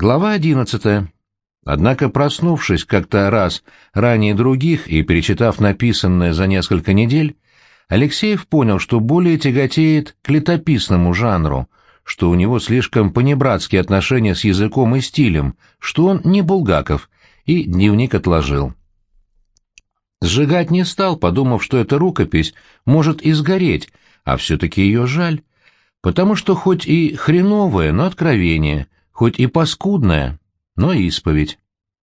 Глава одиннадцатая. Однако, проснувшись как-то раз ранее других и перечитав написанное за несколько недель, Алексеев понял, что более тяготеет к летописному жанру, что у него слишком понебратские отношения с языком и стилем, что он не Булгаков, и дневник отложил. Сжигать не стал, подумав, что эта рукопись может изгореть, а все-таки ее жаль, потому что хоть и хреновое, но откровение, хоть и паскудное, но исповедь.